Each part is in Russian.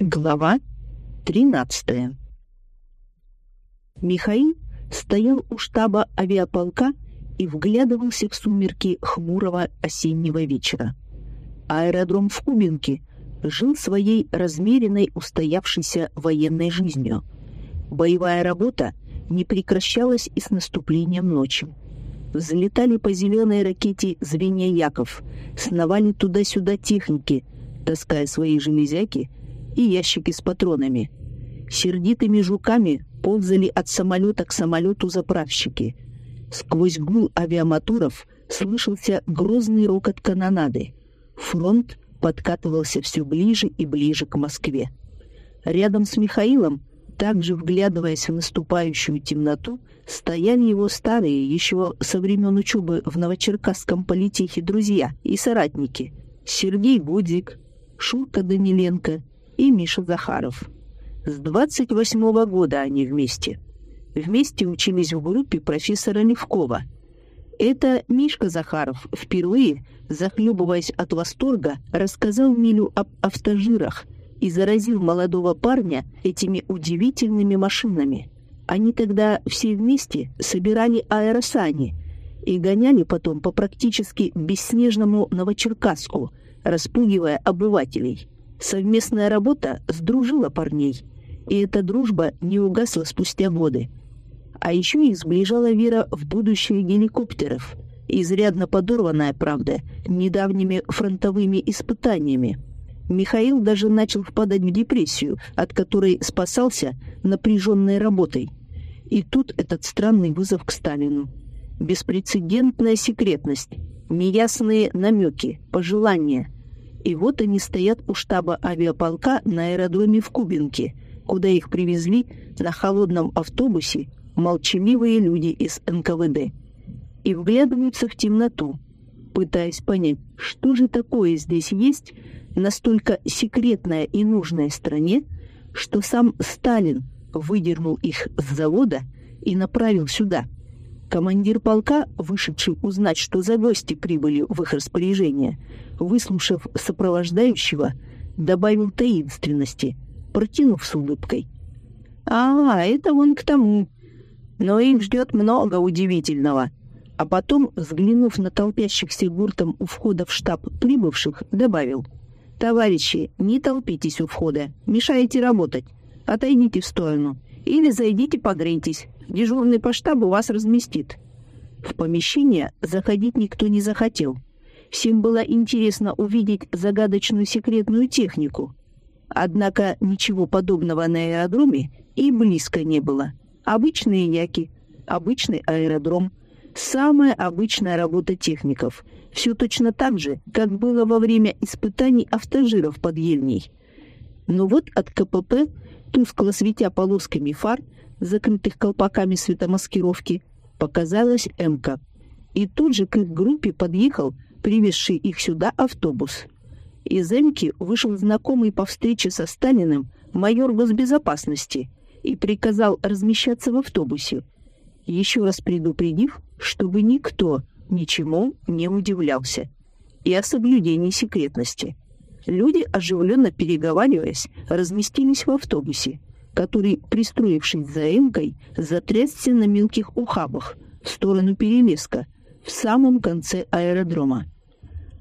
Глава 13 Михаил стоял у штаба авиаполка и вглядывался в сумерки хмурого осеннего вечера. Аэродром в Кубинке жил своей размеренной устоявшейся военной жизнью. Боевая работа не прекращалась и с наступлением ночи. Взлетали по зеленой ракете звенья Яков, сновали туда-сюда техники, таская свои железяки и ящики с патронами. Сердитыми жуками ползали от самолета к самолету заправщики. Сквозь гул авиамоторов слышался грозный рокот канонады. Фронт подкатывался все ближе и ближе к Москве. Рядом с Михаилом, также вглядываясь в наступающую темноту, стояли его старые, еще со времен учебы в Новочеркасском политехе друзья и соратники Сергей Гудзик, Шурка Даниленко и Миша Захаров. С 28 -го года они вместе. Вместе учились в группе профессора Левкова. Это Мишка Захаров впервые, захлебываясь от восторга, рассказал Милю об автожирах и заразил молодого парня этими удивительными машинами. Они тогда все вместе собирали аэросани и гоняли потом по практически бесснежному Новочеркасску, распугивая обывателей. Совместная работа сдружила парней, и эта дружба не угасла спустя годы. А еще их сближала вера в будущее геликоптеров, изрядно подорванная, правда, недавними фронтовыми испытаниями. Михаил даже начал впадать в депрессию, от которой спасался напряженной работой. И тут этот странный вызов к Сталину. Беспрецедентная секретность, неясные намеки, пожелания – и вот они стоят у штаба авиаполка на аэродроме в Кубинке, куда их привезли на холодном автобусе молчаливые люди из НКВД. И вглядываются в темноту, пытаясь понять, что же такое здесь есть, настолько секретное и нужное стране, что сам Сталин выдернул их с завода и направил сюда. Командир полка, вышедший узнать, что за гости прибыли в их распоряжение, выслушав сопровождающего, добавил таинственности, протянув с улыбкой. «А, это вон к тому. Но их ждет много удивительного». А потом, взглянув на толпящихся гуртом у входа в штаб прибывших, добавил. «Товарищи, не толпитесь у входа, мешаете работать. Отойдите в сторону. Или зайдите погрейтесь. Дежурный по штабу вас разместит». В помещение заходить никто не захотел — Всем было интересно увидеть загадочную секретную технику. Однако ничего подобного на аэродроме и близко не было. Обычные яки, обычный аэродром, самая обычная работа техников. Все точно так же, как было во время испытаний автожиров под Ельней. Но вот от КПП, тускло светя полосками фар, закрытых колпаками светомаскировки, показалась МК. И тут же к их группе подъехал привезший их сюда автобус. Из Эмки вышел знакомый по встрече со Сталиным майор госбезопасности и приказал размещаться в автобусе, еще раз предупредив, чтобы никто ничему не удивлялся, и о соблюдении секретности. Люди, оживленно переговариваясь, разместились в автобусе, который, пристроившись за Эмкой, затрясся на мелких ухабах в сторону Перелеска — в самом конце аэродрома.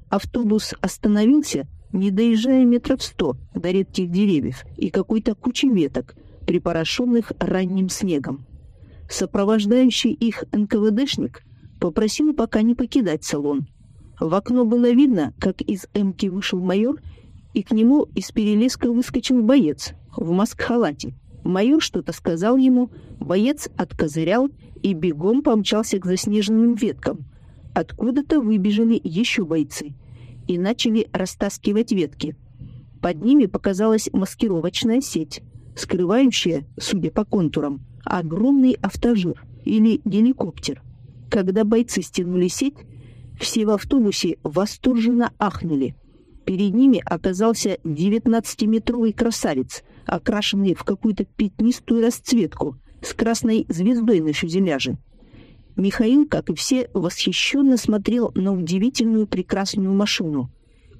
Автобус остановился, не доезжая метров сто до редких деревьев и какой-то кучи веток, припорошенных ранним снегом. Сопровождающий их НКВДшник попросил пока не покидать салон. В окно было видно, как из «Эмки» вышел майор, и к нему из перелеска выскочил боец в маск-халате. Майор что-то сказал ему, боец откозырял и бегом помчался к заснеженным веткам — Откуда-то выбежали еще бойцы и начали растаскивать ветки. Под ними показалась маскировочная сеть, скрывающая, судя по контурам, огромный автожир или геликоптер. Когда бойцы стянули сеть, все в автобусе восторженно ахнули. Перед ними оказался девятнадцатиметровый красавец, окрашенный в какую-то пятнистую расцветку, с красной звездой на фюзеляже. Михаил, как и все, восхищенно смотрел на удивительную прекрасную машину.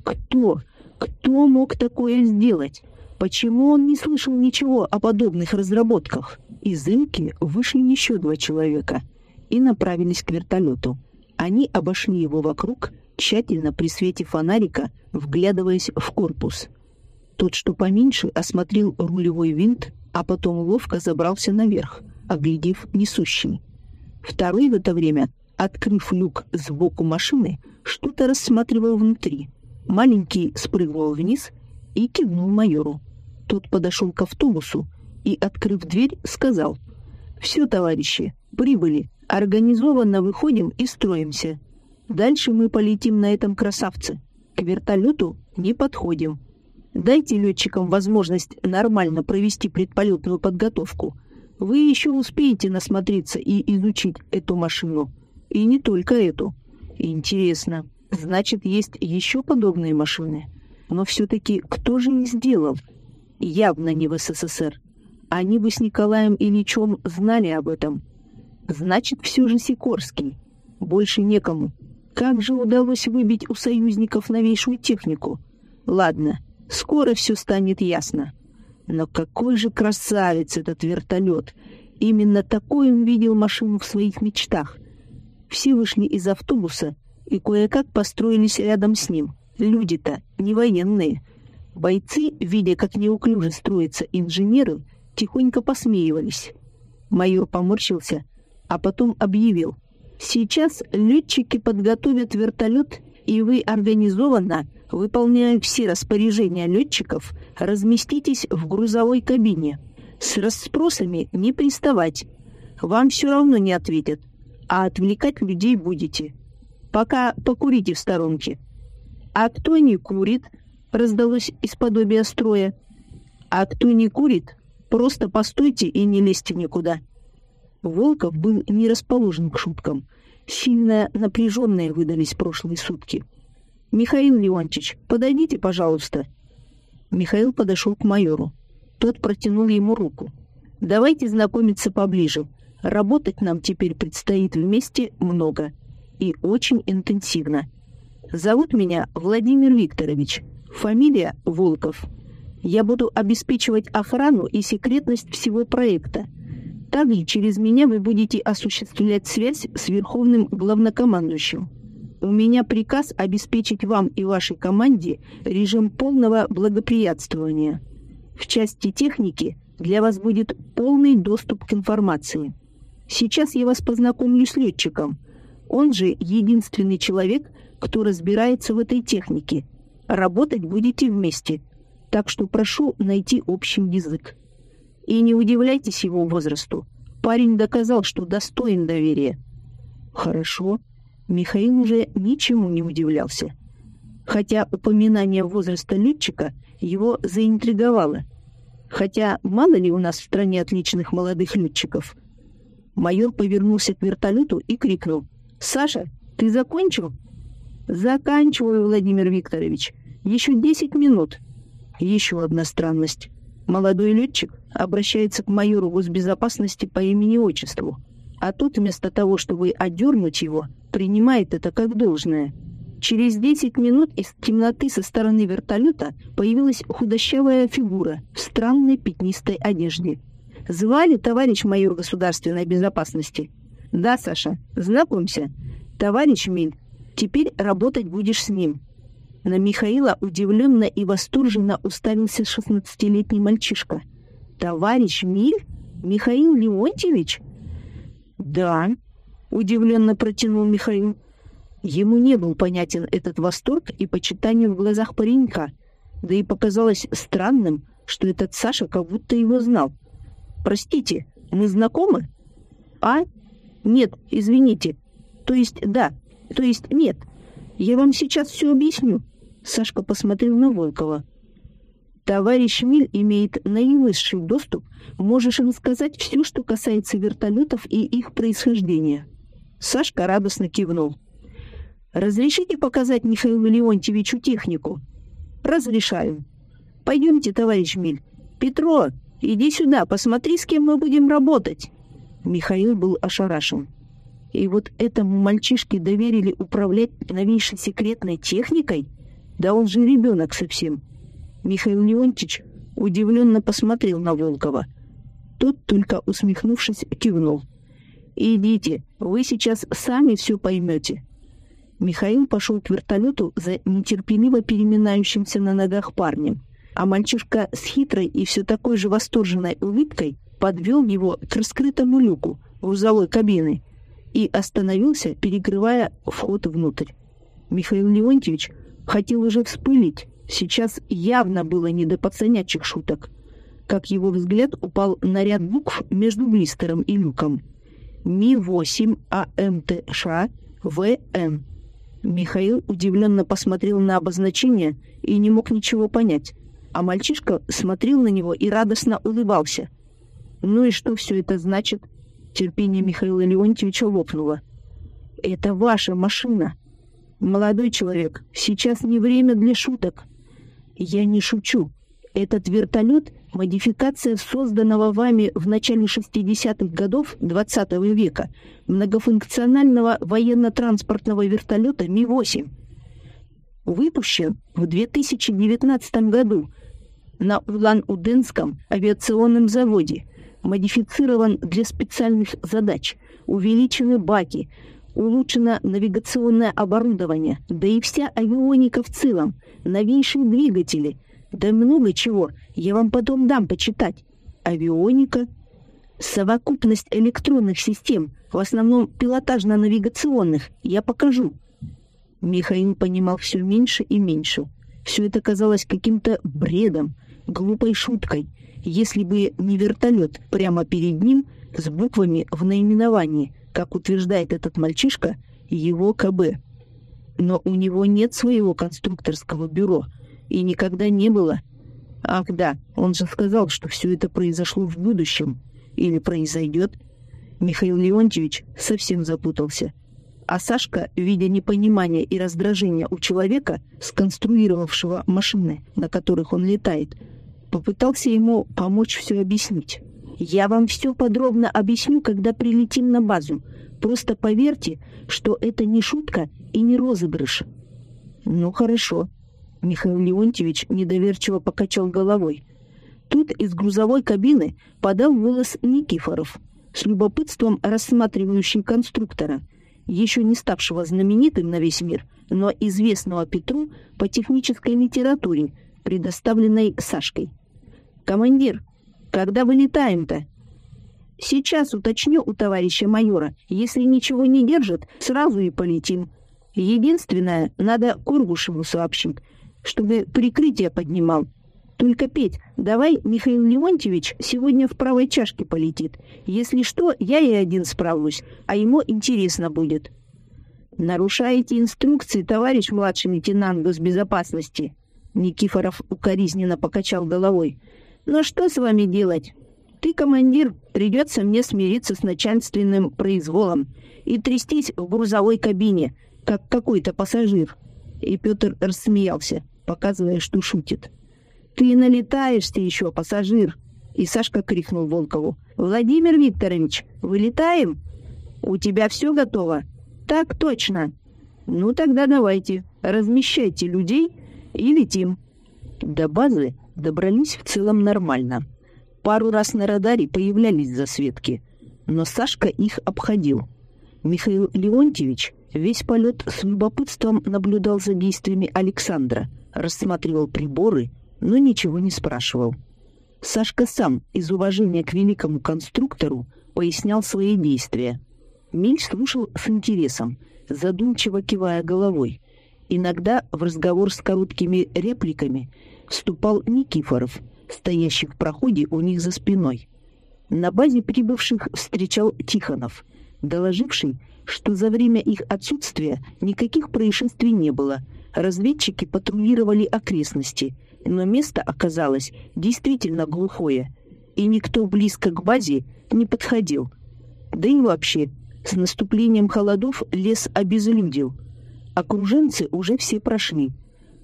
Кто, Кто мог такое сделать? Почему он не слышал ничего о подобных разработках? Из Инки вышли еще два человека и направились к вертолету. Они обошли его вокруг, тщательно при свете фонарика, вглядываясь в корпус. Тот, что поменьше, осмотрел рулевой винт, а потом ловко забрался наверх, оглядев несущий. Второй в это время, открыв люк сбоку машины, что-то рассматривал внутри. Маленький спрыгнул вниз и кивнул майору. Тот подошел к автобусу и, открыв дверь, сказал «Все, товарищи, прибыли, организованно выходим и строимся. Дальше мы полетим на этом красавце. К вертолету не подходим. Дайте летчикам возможность нормально провести предполетную подготовку. Вы еще успеете насмотреться и изучить эту машину. И не только эту. Интересно, значит, есть еще подобные машины? Но все-таки кто же их сделал? Явно не в СССР. Они бы с Николаем Ильичем знали об этом. Значит, все же Сикорский. Больше некому. Как же удалось выбить у союзников новейшую технику? Ладно, Скоро все станет ясно. Но какой же красавец этот вертолет! Именно такой он видел машину в своих мечтах. Все вышли из автобуса и кое-как построились рядом с ним. Люди-то не военные. Бойцы, видя, как неуклюже строятся инженеры, тихонько посмеивались. Майор поморщился, а потом объявил. «Сейчас летчики подготовят вертолет, и вы организованно выполняя все распоряжения летчиков, разместитесь в грузовой кабине. С расспросами не приставать. Вам все равно не ответят, а отвлекать людей будете. Пока покурите в сторонке. А кто не курит, раздалось из подобия строя. А кто не курит, просто постойте и не лезьте никуда. Волков был не расположен к шуткам. Сильно напряженные выдались прошлые сутки. «Михаил Леонтьевич, подойдите, пожалуйста». Михаил подошел к майору. Тот протянул ему руку. «Давайте знакомиться поближе. Работать нам теперь предстоит вместе много и очень интенсивно. Зовут меня Владимир Викторович. Фамилия Волков. Я буду обеспечивать охрану и секретность всего проекта. Также через меня вы будете осуществлять связь с Верховным Главнокомандующим. У меня приказ обеспечить вам и вашей команде режим полного благоприятствования. В части техники для вас будет полный доступ к информации. Сейчас я вас познакомлю с летчиком. Он же единственный человек, кто разбирается в этой технике. Работать будете вместе. Так что прошу найти общий язык. И не удивляйтесь его возрасту. Парень доказал, что достоин доверия. Хорошо. Михаил уже ничему не удивлялся. Хотя упоминание возраста летчика его заинтриговало. Хотя мало ли у нас в стране отличных молодых летчиков. Майор повернулся к вертолету и крикнул. «Саша, ты закончил?» «Заканчиваю, Владимир Викторович. Еще десять минут». Еще одна странность. Молодой летчик обращается к майору госбезопасности по имени-отчеству, а тот вместо того, чтобы одернуть его, принимает это как должное. Через 10 минут из темноты со стороны вертолета появилась худощавая фигура в странной пятнистой одежде. «Звали товарищ майор государственной безопасности?» «Да, Саша, знакомься. Товарищ Миль, теперь работать будешь с ним». На Михаила удивленно и восторженно уставился шестнадцатилетний мальчишка. «Товарищ Миль? Михаил Леонтьевич?» «Да», — удивленно протянул Михаил. Ему не был понятен этот восторг и почитание в глазах паренька, да и показалось странным, что этот Саша как будто его знал. «Простите, мы знакомы?» «А? Нет, извините. То есть да, то есть нет. Я вам сейчас все объясню». Сашка посмотрел на Волкова. Товарищ Миль имеет наивысший доступ. Можешь рассказать все, что касается вертолетов и их происхождения. Сашка радостно кивнул. «Разрешите показать Михаилу Леонтьевичу технику?» «Разрешаю. Пойдемте, товарищ Миль. Петро, иди сюда, посмотри, с кем мы будем работать». Михаил был ошарашен. И вот этому мальчишке доверили управлять новейшей секретной техникой? Да он же ребенок совсем. Михаил Леонтьевич удивленно посмотрел на Волкова. Тот, только усмехнувшись, кивнул. «Идите, вы сейчас сами все поймете». Михаил пошел к вертолету за нетерпеливо переминающимся на ногах парнем, а мальчишка с хитрой и все такой же восторженной улыбкой подвел его к раскрытому люку грузовой кабины и остановился, перекрывая вход внутрь. Михаил Леонтьевич хотел уже вспылить, сейчас явно было не до пацанячьих шуток, как его взгляд упал на ряд букв между блистером и люком. Ми-8 АМТШ ВН. Михаил удивленно посмотрел на обозначение и не мог ничего понять, а мальчишка смотрел на него и радостно улыбался. «Ну и что все это значит?» Терпение Михаила Леонтьевича лопнуло. «Это ваша машина. Молодой человек, сейчас не время для шуток. Я не шучу. Этот вертолет — модификация созданного вами в начале 60-х годов XX -го века многофункционального военно-транспортного вертолета Ми-8. Выпущен в 2019 году на Улан-Удэнском авиационном заводе. Модифицирован для специальных задач. Увеличены баки, улучшено навигационное оборудование, да и вся авионика в целом, новейшие двигатели — да много чего. Я вам потом дам почитать. Авионика, совокупность электронных систем, в основном пилотажно-навигационных, я покажу. Михаил понимал все меньше и меньше. Все это казалось каким-то бредом, глупой шуткой, если бы не вертолет прямо перед ним с буквами в наименовании, как утверждает этот мальчишка, его КБ. Но у него нет своего конструкторского бюро — и никогда не было. Ах да, он же сказал, что все это произошло в будущем. Или произойдет. Михаил Леонтьевич совсем запутался. А Сашка, видя непонимание и раздражение у человека, сконструировавшего машины, на которых он летает, попытался ему помочь все объяснить. «Я вам все подробно объясню, когда прилетим на базу. Просто поверьте, что это не шутка и не розыгрыш». «Ну, хорошо», Михаил Леонтьевич недоверчиво покачал головой. Тут из грузовой кабины подал голос Никифоров, с любопытством рассматривающий конструктора, еще не ставшего знаменитым на весь мир, но известного Петру по технической литературе, предоставленной Сашкой. «Командир, когда вылетаем-то?» «Сейчас уточню у товарища майора. Если ничего не держит, сразу и полетим. Единственное, надо Кургушеву сообщить, чтобы прикрытие поднимал. Только, Петь, давай Михаил Леонтьевич сегодня в правой чашке полетит. Если что, я и один справлюсь, а ему интересно будет. Нарушаете инструкции, товарищ младший лейтенант госбезопасности. Никифоров укоризненно покачал головой. Но что с вами делать? Ты командир, придется мне смириться с начальственным произволом и трястись в грузовой кабине, как какой-то пассажир. И Петр рассмеялся показывая, что шутит. «Ты налетаешься еще, пассажир!» И Сашка крикнул Волкову. «Владимир Викторович, вылетаем? У тебя все готово?» «Так точно!» «Ну тогда давайте, размещайте людей и летим». До базы добрались в целом нормально. Пару раз на радаре появлялись засветки, но Сашка их обходил. Михаил Леонтьевич весь полет с любопытством наблюдал за действиями Александра, рассматривал приборы, но ничего не спрашивал. Сашка сам, из уважения к великому конструктору, пояснял свои действия. Миль слушал с интересом, задумчиво кивая головой. Иногда в разговор с короткими репликами вступал Никифоров, стоящий в проходе у них за спиной. На базе прибывших встречал Тихонов, доложивший, что за время их отсутствия никаких происшествий не было — Разведчики патрулировали окрестности, но место оказалось действительно глухое, и никто близко к базе не подходил. Да и вообще, с наступлением холодов лес обезлюдил. Окруженцы уже все прошли,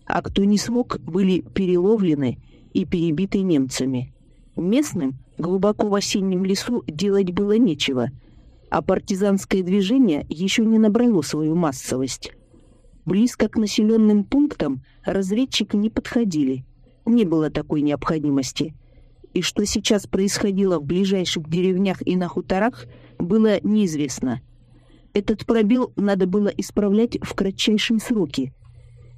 а кто не смог, были переловлены и перебиты немцами. Местным глубоко в осеннем лесу делать было нечего, а партизанское движение еще не набрало свою массовость. Близко к населенным пунктам разведчики не подходили. Не было такой необходимости. И что сейчас происходило в ближайших деревнях и на хуторах, было неизвестно. Этот пробел надо было исправлять в кратчайшие сроки.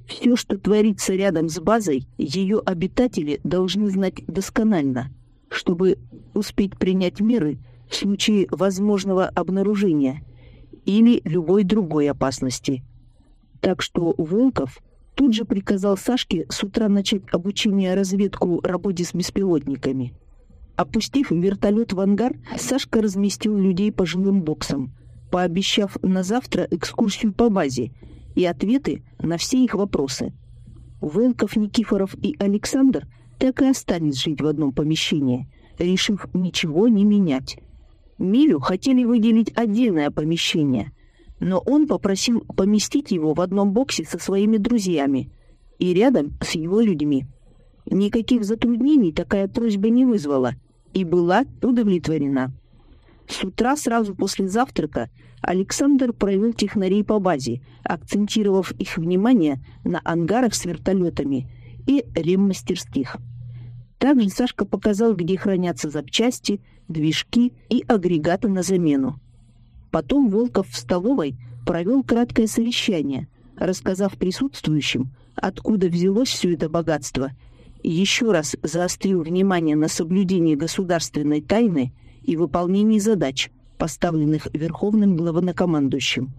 Все, что творится рядом с базой, ее обитатели должны знать досконально, чтобы успеть принять меры в случае возможного обнаружения или любой другой опасности – так что Волков тут же приказал Сашке с утра начать обучение разведку работе с беспилотниками. Опустив вертолет в ангар, Сашка разместил людей по жилым боксам, пообещав на завтра экскурсию по базе и ответы на все их вопросы. Волков, Никифоров и Александр так и остались жить в одном помещении, решив ничего не менять. Милю хотели выделить отдельное помещение, но он попросил поместить его в одном боксе со своими друзьями и рядом с его людьми. Никаких затруднений такая просьба не вызвала и была удовлетворена. С утра сразу после завтрака Александр провел технарей по базе, акцентировав их внимание на ангарах с вертолетами и реммастерских. Также Сашка показал, где хранятся запчасти, движки и агрегаты на замену. Потом Волков в столовой провел краткое совещание, рассказав присутствующим, откуда взялось все это богатство, еще раз заострил внимание на соблюдении государственной тайны и выполнении задач, поставленных Верховным главнокомандующим.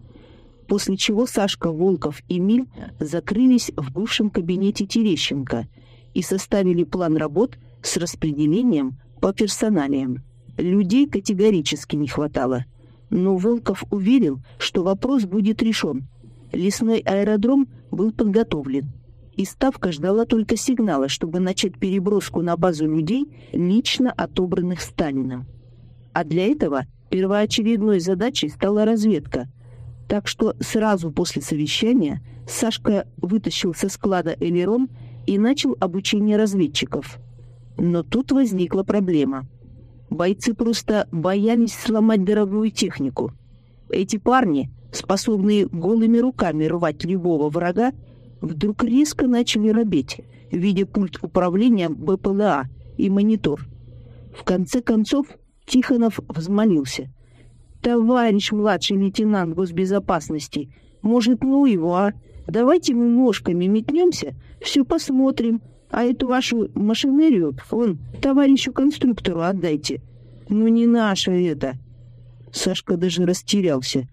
После чего Сашка, Волков и Миль закрылись в бывшем кабинете Терещенко и составили план работ с распределением по персоналиям. Людей категорически не хватало – но Волков уверил, что вопрос будет решен. Лесной аэродром был подготовлен, и Ставка ждала только сигнала, чтобы начать переброску на базу людей, лично отобранных Сталиным. А для этого первоочередной задачей стала разведка. Так что сразу после совещания Сашка вытащил со склада «Элерон» и начал обучение разведчиков. Но тут возникла проблема — Бойцы просто боялись сломать дорогую технику. Эти парни, способные голыми руками рвать любого врага, вдруг резко начали робеть, видя пульт управления БПЛА и монитор. В конце концов Тихонов взмолился. «Товарищ младший лейтенант госбезопасности, может, ну его, а? Давайте мы ножками метнемся, все посмотрим, а эту вашу машинерию, он, товарищу конструктору отдайте. Ну не наше это. Сашка даже растерялся.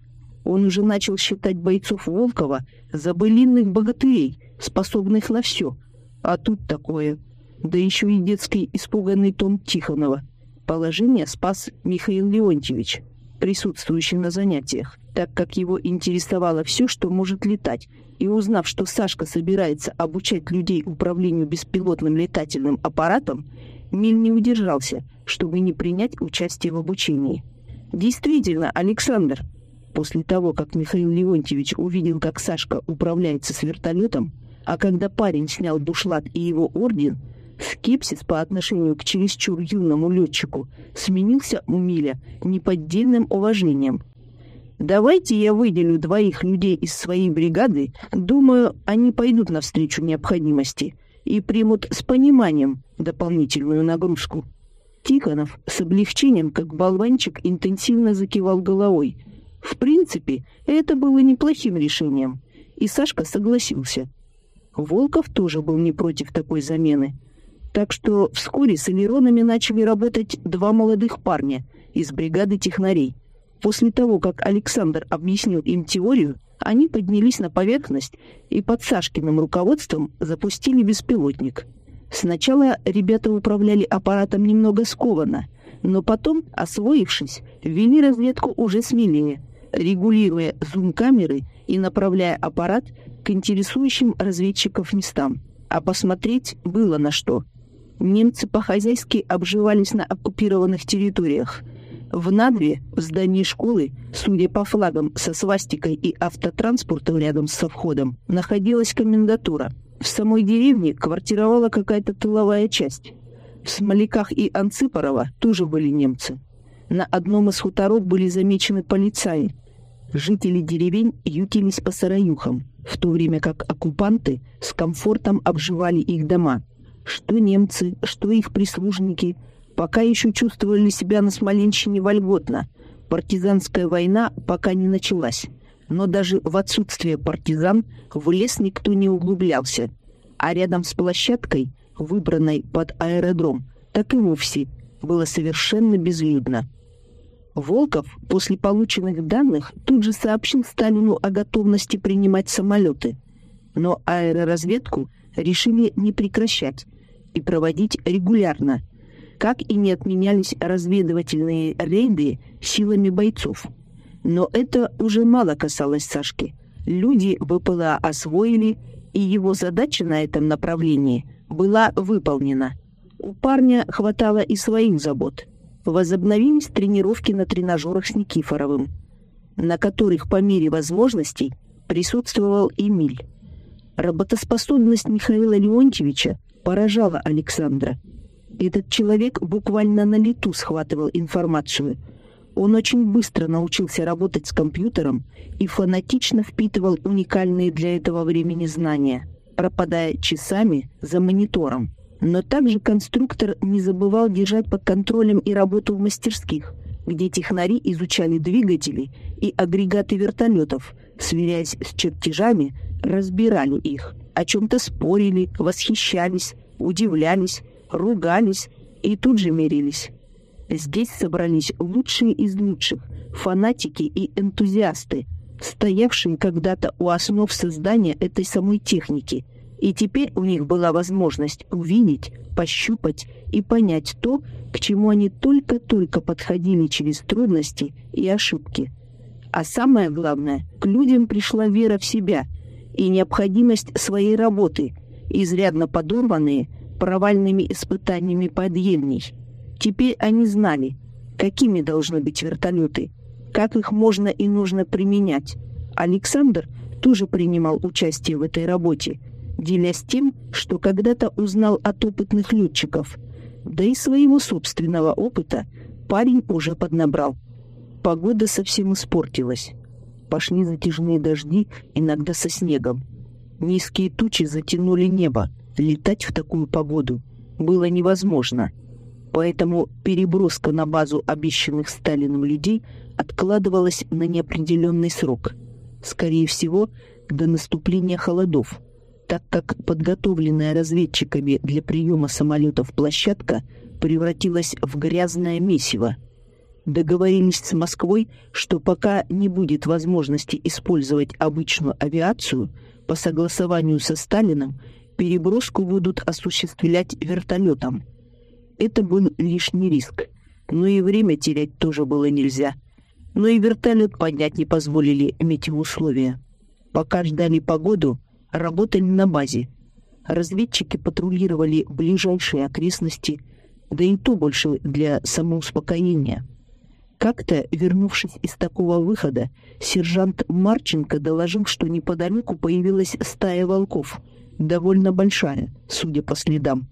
Он уже начал считать бойцов Волкова за былинных богатырей, способных на все. А тут такое. Да еще и детский испуганный тон Тихонова. Положение спас Михаил Леонтьевич, присутствующий на занятиях, так как его интересовало все, что может летать, и узнав, что Сашка собирается обучать людей управлению беспилотным летательным аппаратом, Миль не удержался, чтобы не принять участие в обучении. «Действительно, Александр!» После того, как Михаил Леонтьевич увидел, как Сашка управляется с вертолетом, а когда парень снял бушлат и его орден, скепсис по отношению к чересчур юному летчику сменился у Миля неподдельным уважением – Давайте я выделю двоих людей из своей бригады. Думаю, они пойдут навстречу необходимости и примут с пониманием дополнительную нагрузку. Тихонов с облегчением, как болванчик, интенсивно закивал головой. В принципе, это было неплохим решением, и Сашка согласился. Волков тоже был не против такой замены. Так что вскоре с элеронами начали работать два молодых парня из бригады технарей — После того, как Александр объяснил им теорию, они поднялись на поверхность и под Сашкиным руководством запустили беспилотник. Сначала ребята управляли аппаратом немного скованно, но потом, освоившись, вели разведку уже смелее, регулируя зум-камеры и направляя аппарат к интересующим разведчиков местам. А посмотреть было на что. Немцы по-хозяйски обживались на оккупированных территориях – в Надве, в здании школы, судя по флагам со свастикой и автотранспортом рядом со входом, находилась комендатура. В самой деревне квартировала какая-то тыловая часть. В Смоляках и Анципорово тоже были немцы. На одном из хуторов были замечены полицаи. Жители деревень ютились по сараюхам. в то время как оккупанты с комфортом обживали их дома. Что немцы, что их прислужники пока еще чувствовали себя на Смоленщине вольготно. Партизанская война пока не началась. Но даже в отсутствие партизан в лес никто не углублялся. А рядом с площадкой, выбранной под аэродром, так и вовсе было совершенно безлюдно. Волков после полученных данных тут же сообщил Сталину о готовности принимать самолеты. Но аэроразведку решили не прекращать и проводить регулярно, как и не отменялись разведывательные рейды силами бойцов. Но это уже мало касалось Сашки. Люди ВПЛА освоили, и его задача на этом направлении была выполнена. У парня хватало и своих забот – возобновились тренировки на тренажерах с Никифоровым, на которых по мере возможностей присутствовал Эмиль. Работоспособность Михаила Леонтьевича поражала Александра. Этот человек буквально на лету схватывал информацию. Он очень быстро научился работать с компьютером и фанатично впитывал уникальные для этого времени знания, пропадая часами за монитором. Но также конструктор не забывал держать под контролем и работу в мастерских, где технари изучали двигатели и агрегаты вертолетов, сверяясь с чертежами, разбирали их, о чем-то спорили, восхищались, удивлялись, ругались и тут же мирились. Здесь собрались лучшие из лучших, фанатики и энтузиасты, стоявшие когда-то у основ создания этой самой техники – и теперь у них была возможность увидеть, пощупать и понять то, к чему они только-только подходили через трудности и ошибки. А самое главное, к людям пришла вера в себя и необходимость своей работы, изрядно подорванные провальными испытаниями подъемней. Теперь они знали, какими должны быть вертолеты, как их можно и нужно применять. Александр тоже принимал участие в этой работе – делясь тем, что когда-то узнал от опытных летчиков. Да и своего собственного опыта парень уже поднабрал. Погода совсем испортилась. Пошли затяжные дожди, иногда со снегом. Низкие тучи затянули небо. Летать в такую погоду было невозможно. Поэтому переброска на базу обещанных Сталиным людей откладывалась на неопределенный срок. Скорее всего, до наступления холодов – так как подготовленная разведчиками для приема самолетов площадка превратилась в грязное месиво. Договорились с Москвой, что пока не будет возможности использовать обычную авиацию, по согласованию со Сталином переброску будут осуществлять вертолетом. Это был лишний риск, но и время терять тоже было нельзя. Но и вертолет поднять не позволили метеоусловия. Пока ждали погоду, работали на базе. Разведчики патрулировали ближайшие окрестности, да и то больше для самоуспокоения. Как-то, вернувшись из такого выхода, сержант Марченко доложил, что неподалеку появилась стая волков, довольно большая, судя по следам.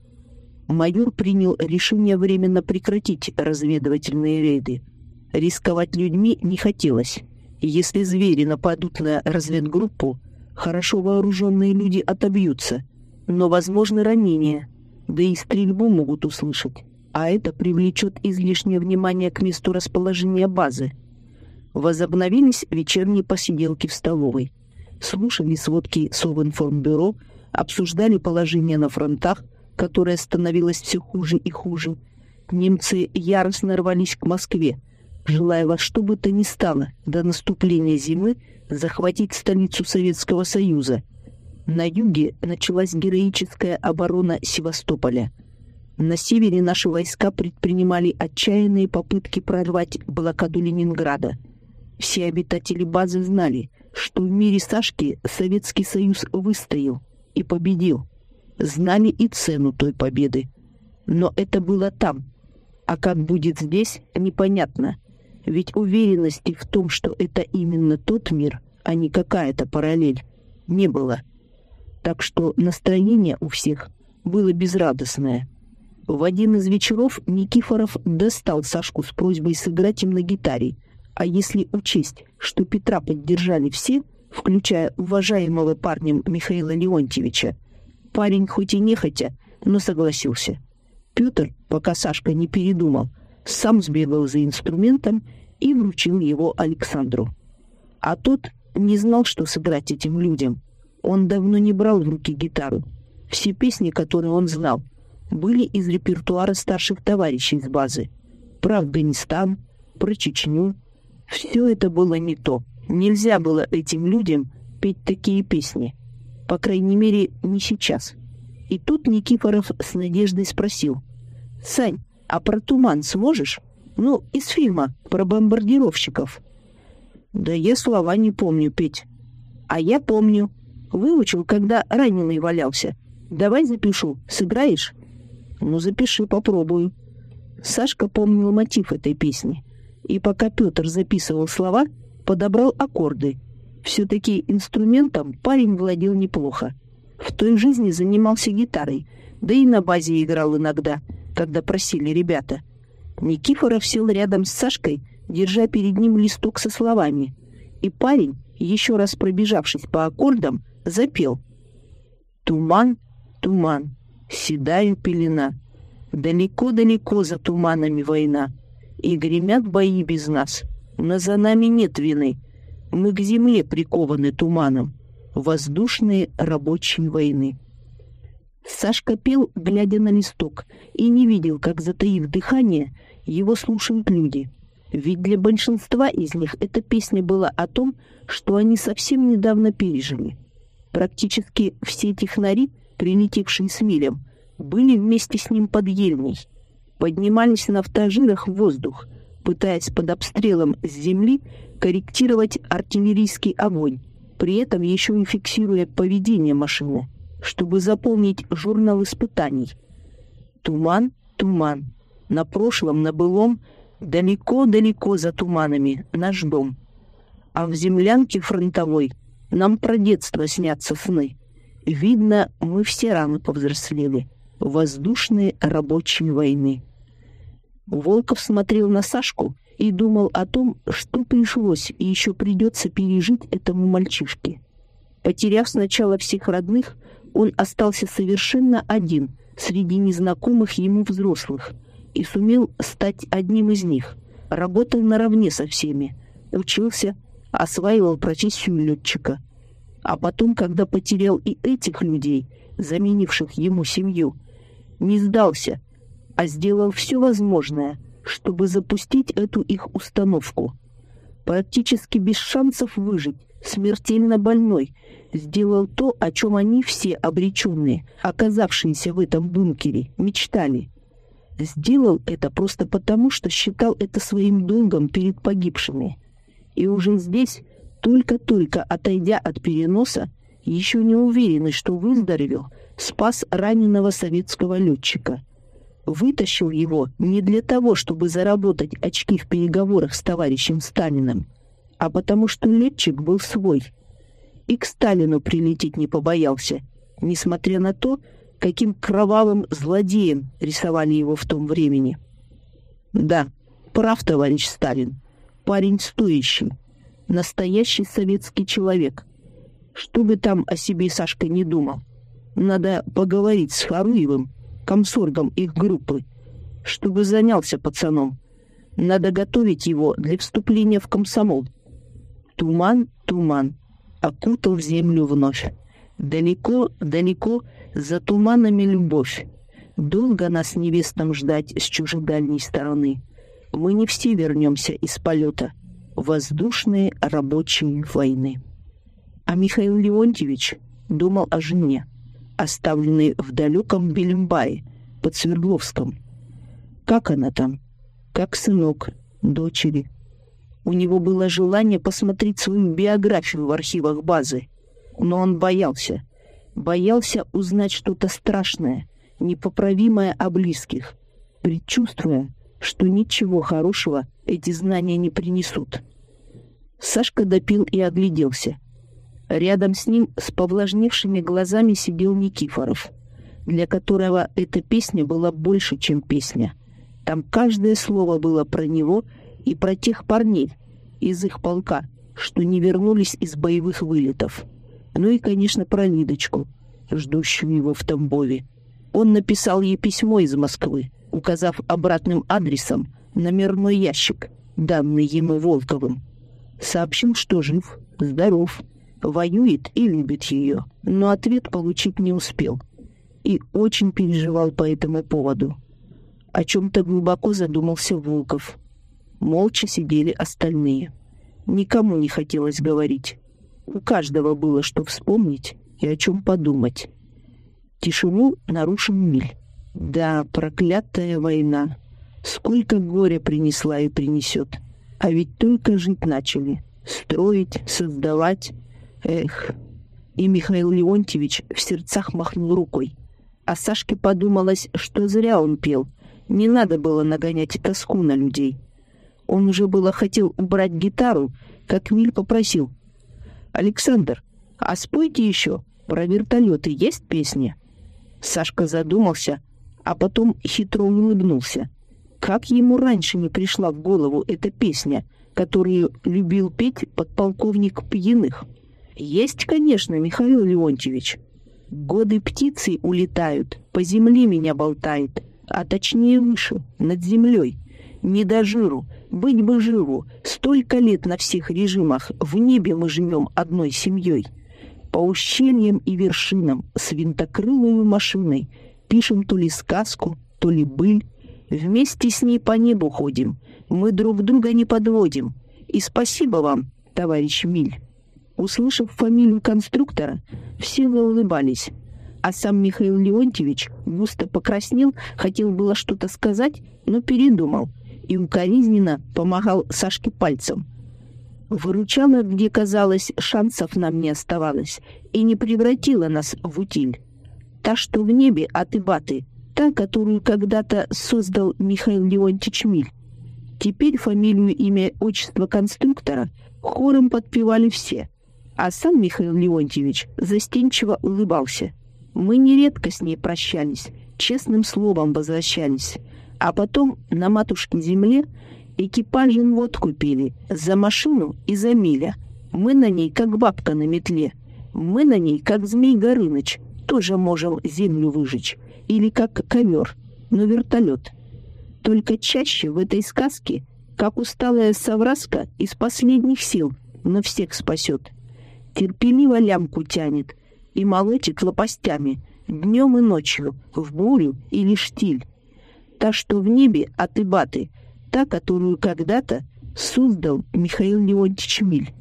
Майор принял решение временно прекратить разведывательные рейды. Рисковать людьми не хотелось. Если звери нападут на разведгруппу, Хорошо вооруженные люди отобьются, но возможны ранения, да и стрельбу могут услышать, а это привлечет излишнее внимание к месту расположения базы. Возобновились вечерние посиделки в столовой. Слушали сводки Совинформбюро, обсуждали положение на фронтах, которое становилось все хуже и хуже. Немцы яростно рвались к Москве, желая во что бы то ни стало до наступления зимы захватить столицу Советского Союза. На юге началась героическая оборона Севастополя. На севере наши войска предпринимали отчаянные попытки прорвать блокаду Ленинграда. Все обитатели базы знали, что в мире Сашки Советский Союз выстоял и победил. Знали и цену той победы. Но это было там. А как будет здесь, непонятно. Ведь уверенности в том, что это именно тот мир, а не какая-то параллель, не было. Так что настроение у всех было безрадостное. В один из вечеров Никифоров достал Сашку с просьбой сыграть им на гитаре, а если учесть, что Петра поддержали все, включая уважаемого парнем Михаила Леонтьевича. Парень хоть и нехотя, но согласился. Петр, пока Сашка не передумал, сам сбегал за инструментом и вручил его Александру. А тот не знал, что сыграть этим людям. Он давно не брал в руки гитару. Все песни, которые он знал, были из репертуара старших товарищей с базы. Про Афганистан, про Чечню. Все это было не то. Нельзя было этим людям петь такие песни. По крайней мере, не сейчас. И тут Никифоров с надеждой спросил. «Сань, а про туман сможешь? Ну, из фильма про бомбардировщиков». «Да я слова не помню петь». «А я помню. Выучил, когда раненый валялся. Давай запишу. Сыграешь?» «Ну, запиши, попробую». Сашка помнил мотив этой песни. И пока Петр записывал слова, подобрал аккорды. Все-таки инструментом парень владел неплохо. В той жизни занимался гитарой, да и на базе играл иногда, когда просили ребята. Никифоров сел рядом с Сашкой, держа перед ним листок со словами. И парень, еще раз пробежавшись по аккордам, запел. «Туман, туман, седая пелена, далеко-далеко за туманами война, и гремят бои без нас, но за нами нет вины, мы к земле прикованы туманом, воздушные рабочие войны». Сашка пел, глядя на листок, и не видел, как, затаив дыхание, его слушают люди — ведь для большинства из них эта песня была о том, что они совсем недавно пережили. Практически все технари, прилетевшие с Милем, были вместе с ним под ельней. Поднимались на автожирах в воздух, пытаясь под обстрелом с земли корректировать артиллерийский огонь, при этом еще и фиксируя поведение машины, чтобы заполнить журнал испытаний. Туман, туман. На прошлом, на былом — Далеко-далеко за туманами наш дом. А в землянке фронтовой нам про детство снятся сны. Видно, мы все рано повзрослели. Воздушные рабочие войны. Волков смотрел на Сашку и думал о том, что пришлось и еще придется пережить этому мальчишке. Потеряв сначала всех родных, он остался совершенно один среди незнакомых ему взрослых — и сумел стать одним из них. Работал наравне со всеми. Учился, осваивал профессию летчика. А потом, когда потерял и этих людей, заменивших ему семью, не сдался, а сделал все возможное, чтобы запустить эту их установку. Практически без шансов выжить, смертельно больной, сделал то, о чем они все обреченные, оказавшиеся в этом бункере, мечтали сделал это просто потому, что считал это своим долгом перед погибшими. И уже здесь, только-только отойдя от переноса, еще не уверенный, что выздоровел, спас раненого советского летчика. Вытащил его не для того, чтобы заработать очки в переговорах с товарищем Сталиным, а потому что летчик был свой. И к Сталину прилететь не побоялся, несмотря на то, каким кровавым злодеем рисовали его в том времени. Да, прав товарищ Сталин. Парень стоящий. Настоящий советский человек. Что бы там о себе Сашка не думал. Надо поговорить с Харуевым, комсоргом их группы, чтобы занялся пацаном. Надо готовить его для вступления в комсомол. Туман, туман, окутал землю вновь. Далеко, далеко за туманами любовь. Долго нас невестам ждать с чужедальней стороны. Мы не все вернемся из полета. Воздушные рабочие войны. А Михаил Леонтьевич думал о жене, оставленной в далеком Белембае, под Свердловском. Как она там? Как сынок, дочери? У него было желание посмотреть свою биографию в архивах базы, но он боялся — боялся узнать что-то страшное, непоправимое о близких, предчувствуя, что ничего хорошего эти знания не принесут. Сашка допил и огляделся. Рядом с ним с повлажневшими глазами сидел Никифоров, для которого эта песня была больше, чем песня. Там каждое слово было про него и про тех парней из их полка, что не вернулись из боевых вылетов. Ну и, конечно, про Лидочку, ждущую его в Тамбове. Он написал ей письмо из Москвы, указав обратным адресом номерной ящик, данный ему Волковым. Сообщил, что жив, здоров, воюет и любит ее, но ответ получить не успел. И очень переживал по этому поводу. О чем-то глубоко задумался Волков. Молча сидели остальные. Никому не хотелось говорить. У каждого было что вспомнить и о чем подумать. Тишину нарушил Миль. Да, проклятая война. Сколько горя принесла и принесет. А ведь только жить начали. Строить, создавать. Эх. И Михаил Леонтьевич в сердцах махнул рукой. А Сашке подумалось, что зря он пел. Не надо было нагонять тоску на людей. Он уже было хотел убрать гитару, как Миль попросил. «Александр, а спойте еще, про вертолеты есть песни?» Сашка задумался, а потом хитро улыбнулся. Как ему раньше не пришла в голову эта песня, которую любил петь подполковник Пьяных? Есть, конечно, Михаил Леонтьевич. Годы птицы улетают, по земле меня болтает, а точнее выше, над землей. Не до жиру, быть бы жиру. Столько лет на всех режимах, в небе мы живем одной семьей. По ущельям и вершинам с винтокрылой машиной пишем то ли сказку, то ли быль, Вместе с ней по небу ходим. Мы друг друга не подводим. И спасибо вам, товарищ Миль». Услышав фамилию конструктора, все заулыбались. А сам Михаил Леонтьевич густо покраснел, хотел было что-то сказать, но передумал и укоризненно помогал Сашке пальцем. Выручала, где, казалось, шансов нам не оставалось, и не превратила нас в утиль. Та, что в небе от Ибаты, та, которую когда-то создал Михаил Леонтьевич Миль. Теперь фамилию, имя, отчество конструктора хором подпевали все, а сам Михаил Леонтьевич застенчиво улыбался. Мы нередко с ней прощались, честным словом возвращались, а потом на матушке земле экипажем водку пили за машину и за миля. Мы на ней, как бабка на метле. Мы на ней, как змей Горыныч, тоже можем землю выжечь или как ковер, но вертолет. Только чаще в этой сказке, как усталая совраска из последних сил, но всех спасет. Терпеливо лямку тянет и молотит лопастями днем и ночью, в бурю или штиль. Та, что в небе от Ибаты, та, которую когда-то создал Михаил Леонтьевич Миль.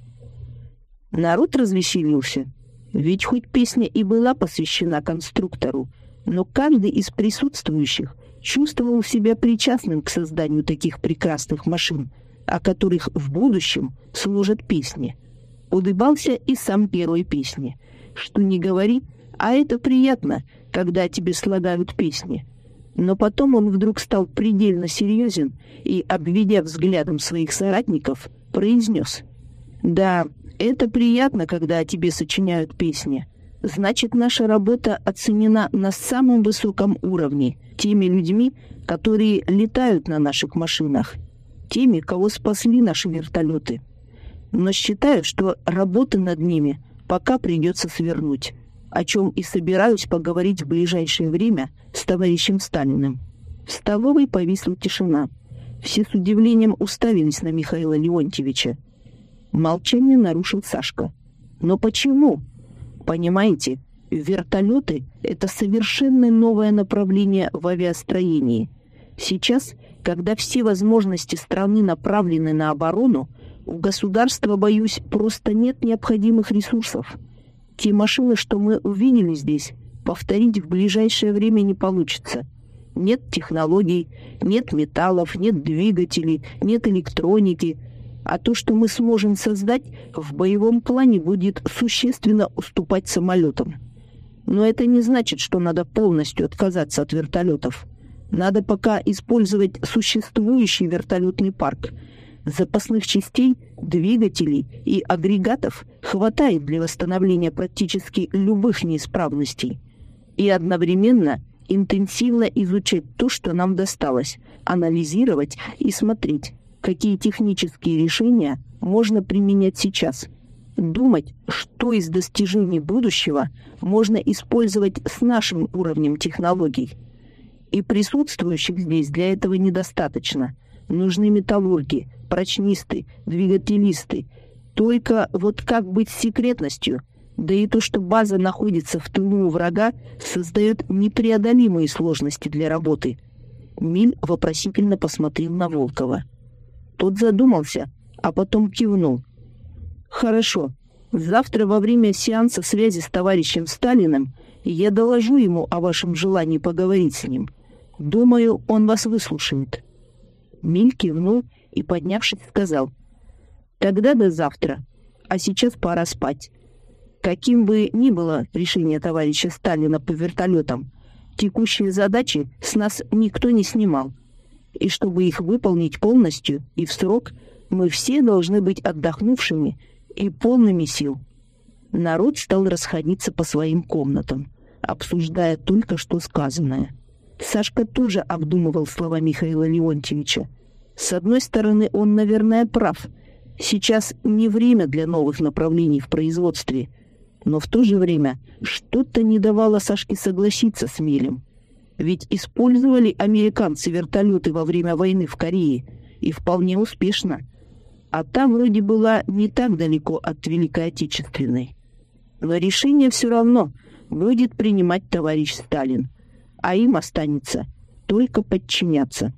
Народ развеселился, ведь хоть песня и была посвящена конструктору, но каждый из присутствующих чувствовал себя причастным к созданию таких прекрасных машин, о которых в будущем служат песни. Улыбался и сам первой песни. Что не говори, а это приятно, когда тебе слагают песни. Но потом он вдруг стал предельно серьезен и, обведя взглядом своих соратников, произнес. «Да, это приятно, когда о тебе сочиняют песни, значит, наша работа оценена на самом высоком уровне теми людьми, которые летают на наших машинах, теми, кого спасли наши вертолеты. Но считаю, что работы над ними пока придется свернуть, о чем и собираюсь поговорить в ближайшее время с товарищем Сталиным. В столовой повисла тишина. Все с удивлением уставились на Михаила Леонтьевича. Молчание нарушил Сашка. «Но почему?» Понимаете, вертолеты — это совершенно новое направление в авиастроении. Сейчас, когда все возможности страны направлены на оборону, у государства, боюсь, просто нет необходимых ресурсов. Те машины, что мы увидели здесь, повторить в ближайшее время не получится. Нет технологий, нет металлов, нет двигателей, нет электроники — а то, что мы сможем создать, в боевом плане будет существенно уступать самолетам. Но это не значит, что надо полностью отказаться от вертолетов. Надо пока использовать существующий вертолетный парк. Запасных частей, двигателей и агрегатов хватает для восстановления практически любых неисправностей. И одновременно интенсивно изучать то, что нам досталось, анализировать и смотреть, какие технические решения можно применять сейчас. Думать, что из достижений будущего можно использовать с нашим уровнем технологий. И присутствующих здесь для этого недостаточно. Нужны металлурги, прочнисты, двигателисты. Только вот как быть с секретностью? Да и то, что база находится в тылу врага, создает непреодолимые сложности для работы. Миль вопросительно посмотрел на Волкова. Тот задумался, а потом кивнул. «Хорошо. Завтра во время сеанса связи с товарищем Сталиным я доложу ему о вашем желании поговорить с ним. Думаю, он вас выслушает». Миль кивнул и, поднявшись, сказал. «Тогда до завтра. А сейчас пора спать. Каким бы ни было решение товарища Сталина по вертолетам, текущие задачи с нас никто не снимал и чтобы их выполнить полностью и в срок, мы все должны быть отдохнувшими и полными сил. Народ стал расходиться по своим комнатам, обсуждая только что сказанное. Сашка тоже обдумывал слова Михаила Леонтьевича. С одной стороны, он, наверное, прав. Сейчас не время для новых направлений в производстве. Но в то же время что-то не давало Сашке согласиться с Мелем. Ведь использовали американцы вертолеты во время войны в Корее, и вполне успешно. А там вроде была не так далеко от Великой Отечественной. Но решение все равно будет принимать товарищ Сталин, а им останется только подчиняться.